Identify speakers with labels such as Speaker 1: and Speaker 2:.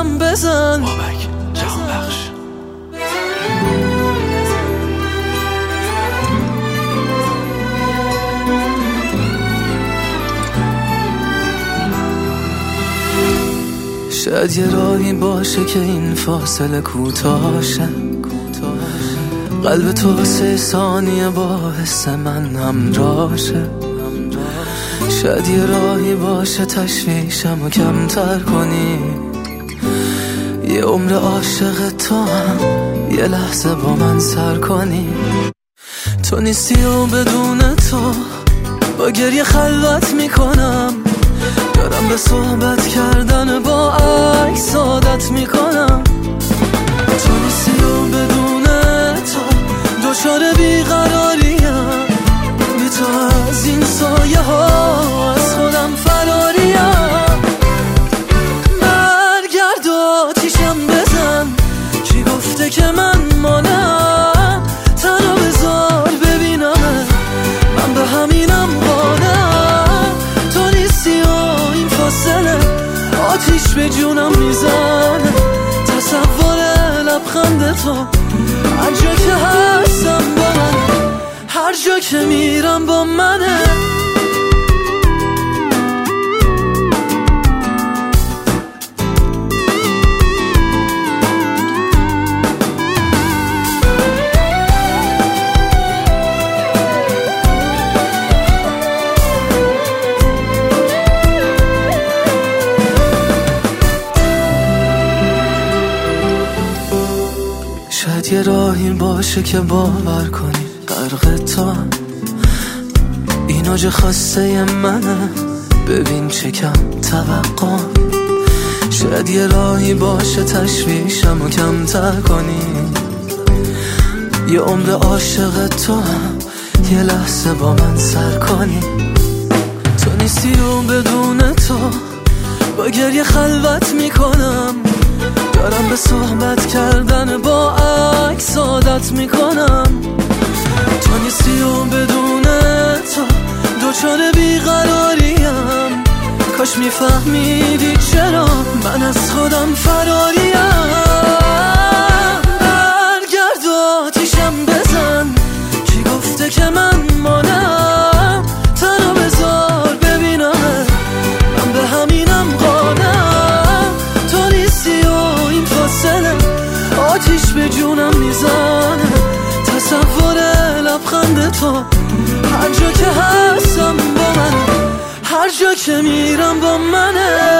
Speaker 1: آتیشم بزن.
Speaker 2: بابک جهان بخش
Speaker 1: شاید یه راهی باشه که این فاصله کوتاشه قلب تو واسه ثانیه باعث من همراشه شاید یه راهی باشه تشویشم و کمتر کنی. یه عمر عاشق تو هم. یه لحظه با من سر کنی. تو نیستی و بدون تو با گریه خلوت می‌کنم. دارم به صحبت کردن با عکس عادت می‌کنم. تو نیستی و بدون تو دچار بیقراریم بی تو از این سایه ها از خودم فراریم لبخند تو. هر جا که هستم با من هر جا که میرم با منه. یه راهی باشه که باور کنی. غرق تو. این اوج خواسته منه. ببین چه کم توقع. شاید یه راهی باشه تشویشم و کمتر کنی. یه عمر عاشق تو هم. یه لحظه با من سر کنی. تو نیستی و بدون تو. با گریه خلوت می‌کنم. دارم به صحبت کردن با عکس عادت می‌کنم. تو نیستی و بدون تو دوچار بیقراریم. کاش میفهمیدی چرا من از خودم فراریم. برگرد و آتیشم بزن. کی گفته که من آتیش به جونم می‌زنه. تصور لبخند تو. هر جا که هستم با من هر جا که میرم با منه.